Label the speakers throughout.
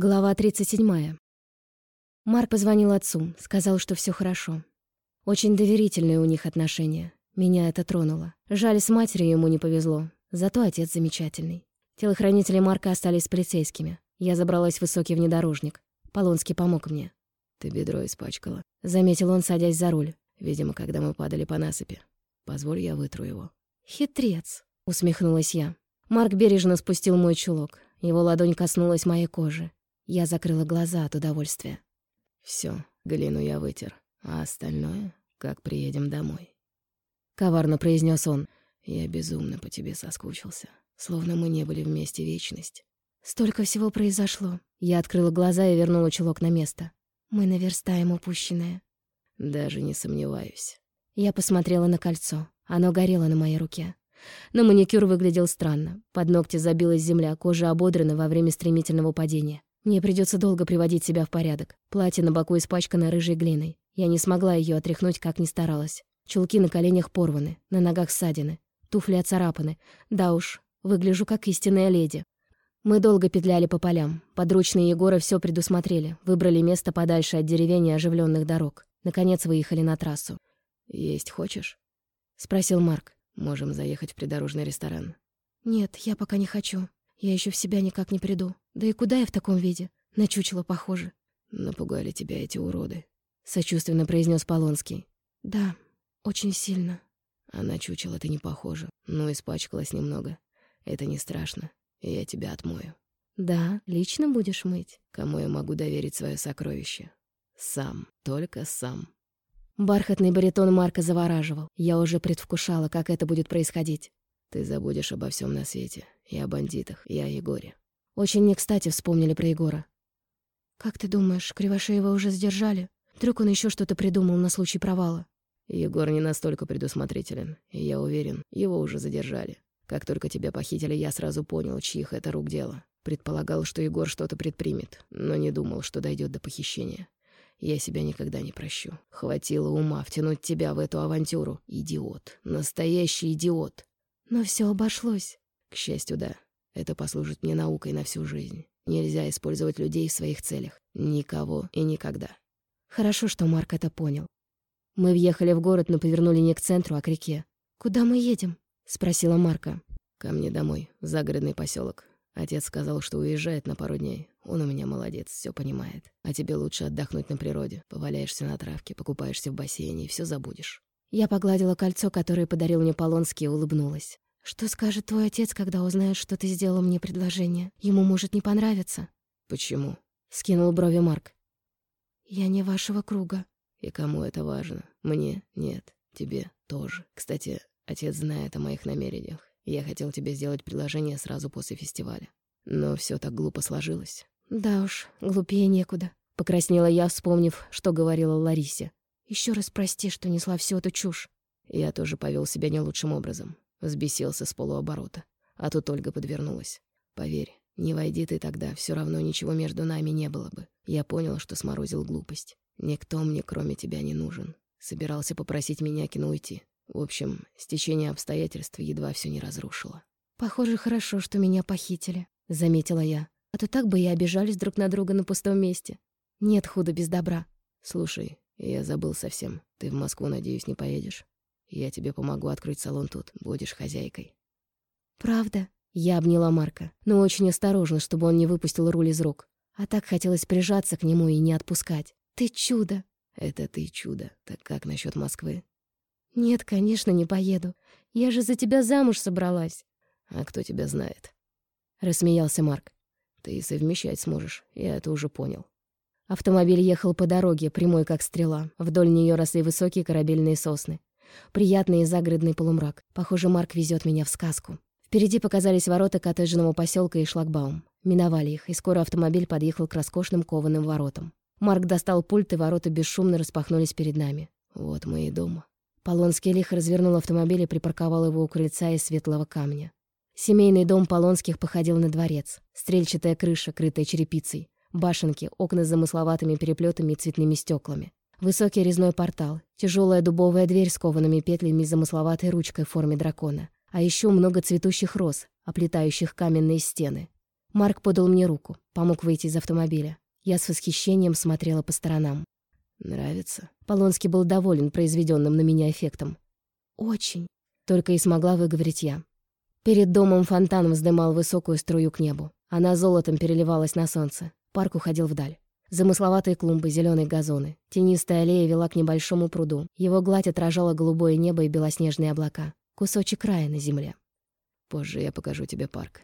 Speaker 1: Глава 37. Марк позвонил отцу, сказал, что все хорошо. Очень доверительные у них отношения. Меня это тронуло. Жаль, с матерью ему не повезло. Зато отец замечательный. Телохранители Марка остались полицейскими. Я забралась в высокий внедорожник. Полонский помог мне.
Speaker 2: «Ты бедро испачкала», —
Speaker 1: заметил он, садясь за руль.
Speaker 2: «Видимо, когда мы падали по насыпи. Позволь, я вытру его».
Speaker 1: «Хитрец», — усмехнулась я. Марк бережно спустил мой чулок. Его ладонь коснулась моей кожи. Я закрыла глаза от удовольствия.
Speaker 2: Все, глину я вытер, а остальное, как приедем домой.
Speaker 1: Коварно произнес он.
Speaker 2: Я безумно по тебе соскучился, словно мы не были вместе вечность.
Speaker 1: Столько всего произошло. Я открыла глаза и вернула чулок на место. Мы наверстаем упущенное.
Speaker 2: Даже не сомневаюсь.
Speaker 1: Я посмотрела на кольцо. Оно горело на моей руке. Но маникюр выглядел странно. Под ногти забилась земля, кожа ободрана во время стремительного падения. Мне придется долго приводить себя в порядок. Платье на боку испачкано рыжей глиной. Я не смогла ее отряхнуть, как ни старалась. Чулки на коленях порваны, на ногах ссадины, туфли оцарапаны. Да уж, выгляжу как истинная леди. Мы долго петляли по полям. Подручные Егора все предусмотрели, выбрали место подальше от деревень и оживленных дорог. Наконец выехали на трассу.
Speaker 2: «Есть хочешь?»
Speaker 1: — спросил Марк.
Speaker 2: «Можем заехать в придорожный ресторан».
Speaker 1: «Нет, я пока не хочу. Я еще в себя никак не приду. Да и куда я в таком виде? На чучело похоже.
Speaker 2: Напугали тебя эти уроды.
Speaker 1: Сочувственно произнес Полонский. Да, очень сильно.
Speaker 2: А на чучело ты не похожа. Ну, испачкалась немного. Это не страшно. Я тебя отмою.
Speaker 1: Да, лично будешь мыть.
Speaker 2: Кому я могу доверить свое сокровище? Сам, только сам.
Speaker 1: Бархатный баритон Марка завораживал. Я уже предвкушала, как это будет происходить.
Speaker 2: Ты забудешь обо всем на свете. И о бандитах, и о Егоре.
Speaker 1: Очень не кстати вспомнили про Егора. «Как ты думаешь, Кривошеева уже задержали? Вдруг он еще что-то придумал на случай провала?»
Speaker 2: Егор не настолько предусмотрителен, и я уверен, его уже задержали. Как только тебя похитили, я сразу понял, чьих это рук дело. Предполагал, что Егор что-то предпримет, но не думал, что дойдет до похищения. Я себя никогда не прощу. Хватило ума втянуть тебя в эту авантюру. Идиот. Настоящий идиот.
Speaker 1: Но все обошлось.
Speaker 2: К счастью, да. Это послужит мне наукой на всю жизнь. Нельзя использовать людей в своих целях. Никого и никогда.
Speaker 1: Хорошо, что Марк это понял. Мы въехали в город, но повернули не к центру, а к реке. «Куда мы едем?» — спросила Марка.
Speaker 2: «Ко мне домой, в загородный поселок. Отец сказал, что уезжает на пару дней. Он у меня молодец, все понимает. А тебе лучше отдохнуть на природе. Поваляешься на травке, покупаешься в бассейне и все забудешь».
Speaker 1: Я погладила кольцо, которое подарил мне Полонский, и улыбнулась. «Что скажет твой отец, когда узнает, что ты сделал мне предложение? Ему может не понравиться».
Speaker 2: «Почему?»
Speaker 1: — скинул брови Марк. «Я не вашего круга».
Speaker 2: «И кому это важно? Мне? Нет. Тебе тоже. Кстати, отец знает о моих намерениях. Я хотел тебе сделать предложение сразу после фестиваля. Но все так глупо сложилось».
Speaker 1: «Да уж, глупее некуда», — покраснела я, вспомнив, что говорила Ларисе. Еще раз прости, что несла всю эту чушь».
Speaker 2: Я тоже повел себя не лучшим образом. Взбесился с полуоборота. А тут Ольга подвернулась. Поверь, не войди ты тогда, все равно ничего между нами не было бы. Я понял, что сморозил глупость. Никто мне, кроме тебя, не нужен. Собирался попросить меня кино уйти. В общем, стечение обстоятельств едва все не разрушило.
Speaker 1: «Похоже, хорошо, что меня похитили», — заметила я. «А то так бы и обижались друг на друга на пустом месте. Нет худа без добра».
Speaker 2: «Слушай, я забыл совсем. Ты в Москву, надеюсь, не поедешь?» Я тебе помогу открыть салон тут. Будешь хозяйкой».
Speaker 1: «Правда?» Я обняла Марка, но очень осторожно, чтобы он не выпустил руль из рук. А так хотелось прижаться к нему и не отпускать. «Ты чудо!»
Speaker 2: «Это ты чудо. Так как насчет Москвы?»
Speaker 1: «Нет, конечно, не поеду. Я же за тебя замуж собралась».
Speaker 2: «А кто тебя знает?»
Speaker 1: Рассмеялся Марк.
Speaker 2: «Ты совмещать сможешь, я это уже понял».
Speaker 1: Автомобиль ехал по дороге, прямой как стрела. Вдоль нее росли высокие корабельные сосны. Приятный загородный полумрак. Похоже, Марк везет меня в сказку. Впереди показались ворота коттеджного поселка и шлагбаум. Миновали их, и скоро автомобиль подъехал к роскошным кованым воротам. Марк достал пульт, и ворота бесшумно распахнулись перед нами.
Speaker 2: «Вот мы и дома».
Speaker 1: Полонский лихо развернул автомобиль и припарковал его у крыльца из светлого камня. Семейный дом Полонских походил на дворец. Стрельчатая крыша, крытая черепицей. Башенки, окна с замысловатыми переплетами и цветными стеклами. Высокий резной портал, тяжелая дубовая дверь с коваными петлями и замысловатой ручкой в форме дракона, а еще много цветущих роз, оплетающих каменные стены. Марк подал мне руку, помог выйти из автомобиля. Я с восхищением смотрела по сторонам.
Speaker 2: «Нравится?»
Speaker 1: Полонский был доволен произведенным на меня эффектом. «Очень», — только и смогла выговорить я. Перед домом фонтан вздымал высокую струю к небу. Она золотом переливалась на солнце. Парк уходил вдаль. Замысловатые клумбы, зеленые газоны. Тенистая аллея вела к небольшому пруду. Его гладь отражала голубое небо и белоснежные облака. Кусочек рая на земле.
Speaker 2: «Позже я покажу тебе парк».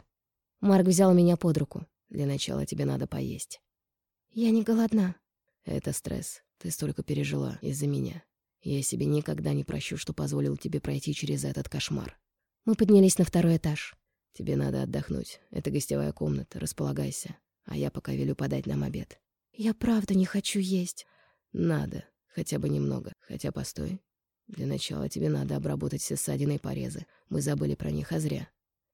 Speaker 1: Марк взял меня под руку.
Speaker 2: «Для начала тебе надо поесть».
Speaker 1: «Я не голодна».
Speaker 2: «Это стресс. Ты столько пережила из-за меня. Я себе никогда не прощу, что позволил тебе пройти через этот кошмар».
Speaker 1: Мы поднялись на второй этаж.
Speaker 2: «Тебе надо отдохнуть. Это гостевая комната. Располагайся. А я пока велю подать нам обед».
Speaker 1: «Я правда не хочу есть».
Speaker 2: «Надо. Хотя бы немного. Хотя постой. Для начала тебе надо обработать все ссадины и порезы. Мы забыли про них, а зря».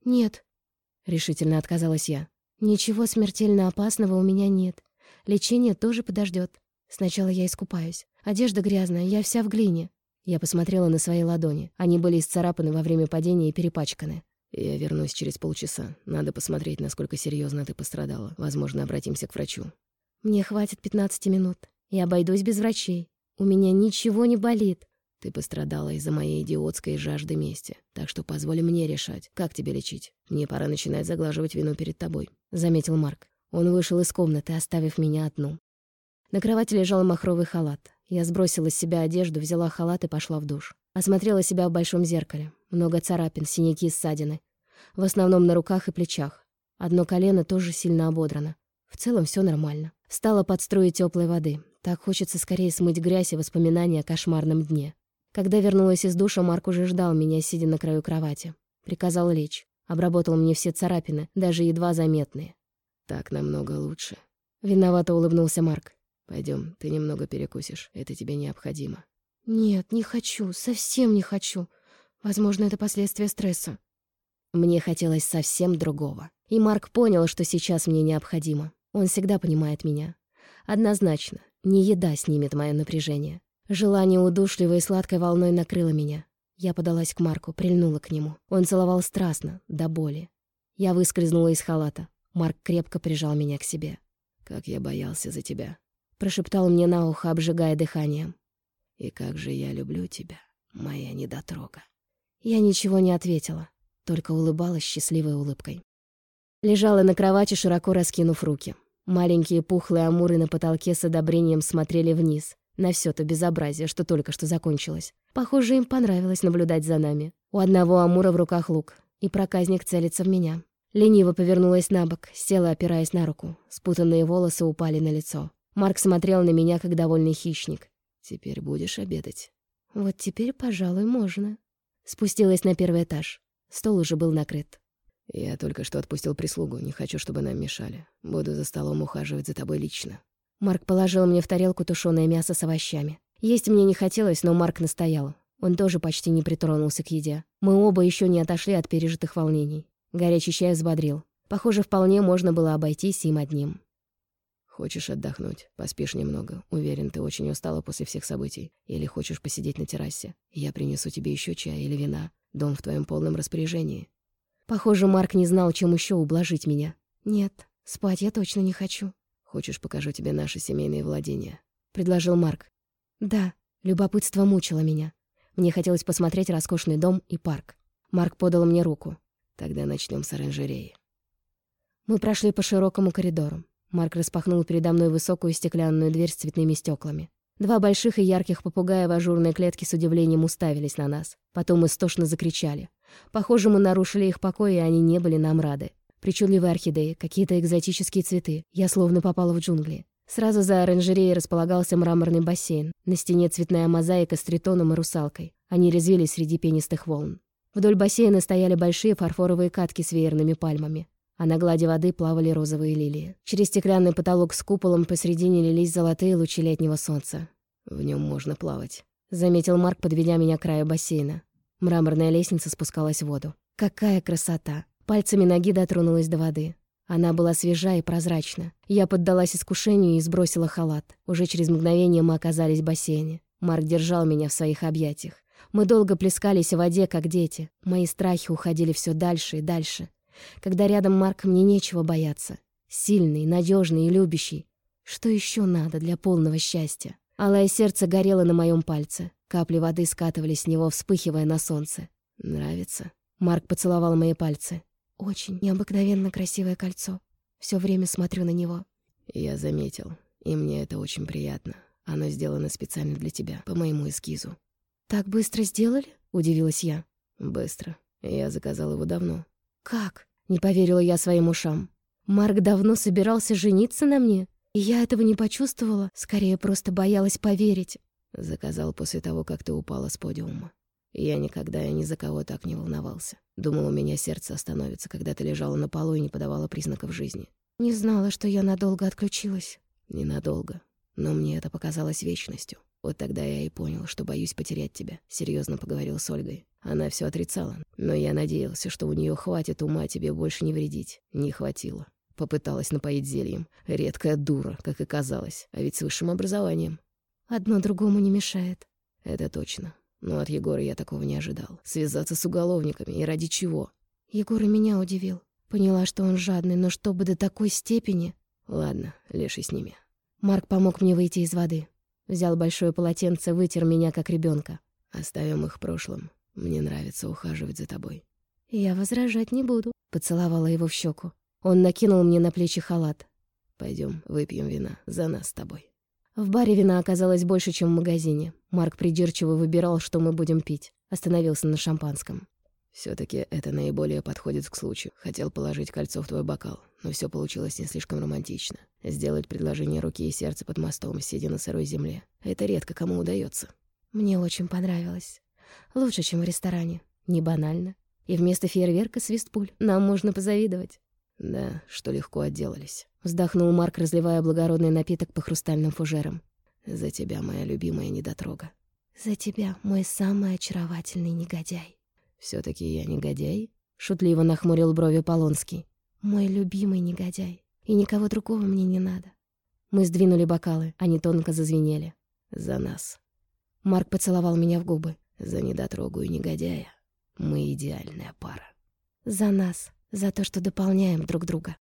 Speaker 1: «Нет», — решительно отказалась я. «Ничего смертельно опасного у меня нет. Лечение тоже подождет. Сначала я искупаюсь. Одежда грязная, я вся в глине». Я посмотрела на свои ладони. Они были исцарапаны во время падения и перепачканы.
Speaker 2: «Я вернусь через полчаса. Надо посмотреть, насколько серьезно ты пострадала. Возможно, обратимся к врачу».
Speaker 1: Мне хватит 15 минут. Я обойдусь без врачей. У меня ничего не болит.
Speaker 2: Ты пострадала из-за моей идиотской жажды мести. Так что позволь мне решать, как тебя лечить. Мне пора начинать заглаживать вину перед тобой», — заметил Марк. Он вышел из комнаты, оставив меня одну. На кровати лежал махровый халат. Я сбросила с себя одежду, взяла халат и пошла в душ. Осмотрела себя в большом зеркале. Много царапин, синяки и ссадины. В основном на руках и плечах. Одно колено тоже сильно ободрано. В целом все нормально. Стала под струю теплой воды. Так хочется скорее смыть грязь и воспоминания о кошмарном дне. Когда вернулась из душа, Марк уже ждал меня, сидя на краю кровати. Приказал лечь. Обработал мне все царапины, даже едва заметные. «Так намного лучше».
Speaker 1: Виновато улыбнулся Марк.
Speaker 2: Пойдем, ты немного перекусишь. Это тебе необходимо».
Speaker 1: «Нет, не хочу. Совсем не хочу. Возможно, это последствия стресса». Мне хотелось совсем другого. И Марк понял, что сейчас мне необходимо. Он всегда понимает меня. Однозначно, не еда снимет мое напряжение. Желание удушливой и сладкой волной накрыло меня. Я подалась к Марку, прильнула к нему. Он целовал страстно, до боли. Я выскользнула из халата. Марк крепко прижал меня к себе.
Speaker 2: «Как я боялся за тебя», —
Speaker 1: прошептал мне на ухо, обжигая дыханием.
Speaker 2: «И как же я люблю тебя, моя недотрога».
Speaker 1: Я ничего не ответила, только улыбалась счастливой улыбкой. Лежала на кровати, широко раскинув руки. Маленькие пухлые амуры на потолке с одобрением смотрели вниз, на все то безобразие, что только что закончилось. Похоже, им понравилось наблюдать за нами. У одного амура в руках лук, и проказник целится в меня. Лениво повернулась на бок, села, опираясь на руку. Спутанные волосы упали на лицо. Марк смотрел на меня, как довольный хищник.
Speaker 2: «Теперь будешь обедать?»
Speaker 1: «Вот теперь, пожалуй, можно». Спустилась на первый этаж. Стол уже был накрыт.
Speaker 2: «Я только что отпустил прислугу, не хочу, чтобы нам мешали. Буду за столом ухаживать за тобой лично».
Speaker 1: Марк положил мне в тарелку тушеное мясо с овощами. Есть мне не хотелось, но Марк настоял. Он тоже почти не притронулся к еде. Мы оба еще не отошли от пережитых волнений. Горячий чай взбодрил. Похоже, вполне можно было обойтись им одним.
Speaker 2: «Хочешь отдохнуть? Поспишь немного. Уверен, ты очень устала после всех событий. Или хочешь посидеть на террасе? Я принесу тебе еще чая или вина. Дом в твоем полном распоряжении.
Speaker 1: Похоже, Марк не знал, чем еще ублажить меня. «Нет, спать я точно не хочу».
Speaker 2: «Хочешь, покажу тебе наши семейные владения?»
Speaker 1: — предложил Марк. «Да, любопытство мучило меня. Мне хотелось посмотреть роскошный дом и парк. Марк подал мне руку.
Speaker 2: Тогда начнем с оранжереи».
Speaker 1: Мы прошли по широкому коридору. Марк распахнул передо мной высокую стеклянную дверь с цветными стеклами. Два больших и ярких попугая в ажурной клетке с удивлением уставились на нас. Потом истошно закричали. Похоже, мы нарушили их покой, и они не были нам рады. Причудливые орхидеи, какие-то экзотические цветы. Я словно попала в джунгли. Сразу за оранжереей располагался мраморный бассейн. На стене цветная мозаика с тритоном и русалкой. Они резвились среди пенистых волн. Вдоль бассейна стояли большие фарфоровые катки с веерными пальмами. А на глади воды плавали розовые лилии. Через стеклянный потолок с куполом посредине лились золотые лучи летнего солнца.
Speaker 2: «В нем можно плавать», —
Speaker 1: заметил Марк, подведя меня к краю бассейна. Мраморная лестница спускалась в воду. Какая красота! Пальцами ноги дотронулась до воды. Она была свежа и прозрачна. Я поддалась искушению и сбросила халат. Уже через мгновение мы оказались в бассейне. Марк держал меня в своих объятиях. Мы долго плескались в воде, как дети. Мои страхи уходили все дальше и дальше. Когда рядом Марк, мне нечего бояться. Сильный, надежный и любящий. Что еще надо для полного счастья? Алое сердце горело на моем пальце. Капли воды скатывались с него, вспыхивая на солнце. «Нравится?» Марк поцеловал мои пальцы. «Очень необыкновенно красивое кольцо. Все время смотрю на него».
Speaker 2: «Я заметил, и мне это очень приятно. Оно сделано специально для тебя, по моему эскизу».
Speaker 1: «Так быстро сделали?» — удивилась я.
Speaker 2: «Быстро. Я заказал его давно».
Speaker 1: «Как?» — не поверила я своим ушам. «Марк давно собирался жениться на мне, и я этого не почувствовала, скорее просто боялась поверить».
Speaker 2: Заказал после того, как ты упала с подиума. Я никогда и ни за кого так не волновался. Думал, у меня сердце остановится, когда ты лежала на полу и не подавала признаков жизни.
Speaker 1: Не знала, что я надолго отключилась.
Speaker 2: Ненадолго. Но мне это показалось вечностью. Вот тогда я и понял, что боюсь потерять тебя. Серьезно поговорил с Ольгой. Она все отрицала, но я надеялся, что у нее хватит ума тебе больше не вредить. Не хватило. Попыталась напоить зельем. Редкая дура, как и казалось, а ведь с высшим образованием.
Speaker 1: Одно другому не мешает.
Speaker 2: Это точно. Но от Егора я такого не ожидал. Связаться с уголовниками и ради чего?
Speaker 1: Егор и меня удивил. Поняла, что он жадный, но чтобы до такой степени...
Speaker 2: Ладно, леший с ними.
Speaker 1: Марк помог мне выйти из воды. Взял большое полотенце, вытер меня, как ребенка.
Speaker 2: Оставим их в прошлом. Мне нравится ухаживать за тобой.
Speaker 1: Я возражать не буду. Поцеловала его в щеку. Он накинул мне на плечи халат.
Speaker 2: Пойдем, выпьем вина за нас с тобой.
Speaker 1: В баре вина оказалось больше, чем в магазине. Марк придирчиво выбирал, что мы будем пить. Остановился на шампанском.
Speaker 2: Все таки это наиболее подходит к случаю. Хотел положить кольцо в твой бокал, но все получилось не слишком романтично. Сделать предложение руки и сердца под мостом, сидя на сырой земле. Это редко кому удается.
Speaker 1: Мне очень понравилось. Лучше, чем в ресторане. Не банально. И вместо фейерверка свист пуль. Нам можно позавидовать.
Speaker 2: Да, что легко отделались.
Speaker 1: Вздохнул Марк, разливая благородный напиток по хрустальным фужерам.
Speaker 2: За тебя, моя любимая недотрога.
Speaker 1: За тебя, мой самый очаровательный негодяй.
Speaker 2: Все таки я негодяй?
Speaker 1: Шутливо нахмурил брови Полонский. Мой любимый негодяй. И никого другого мне не надо. Мы сдвинули бокалы, они тонко зазвенели.
Speaker 2: За нас.
Speaker 1: Марк поцеловал меня в губы.
Speaker 2: За недотрогу и негодяя. Мы идеальная пара.
Speaker 1: За нас за то, что дополняем друг друга.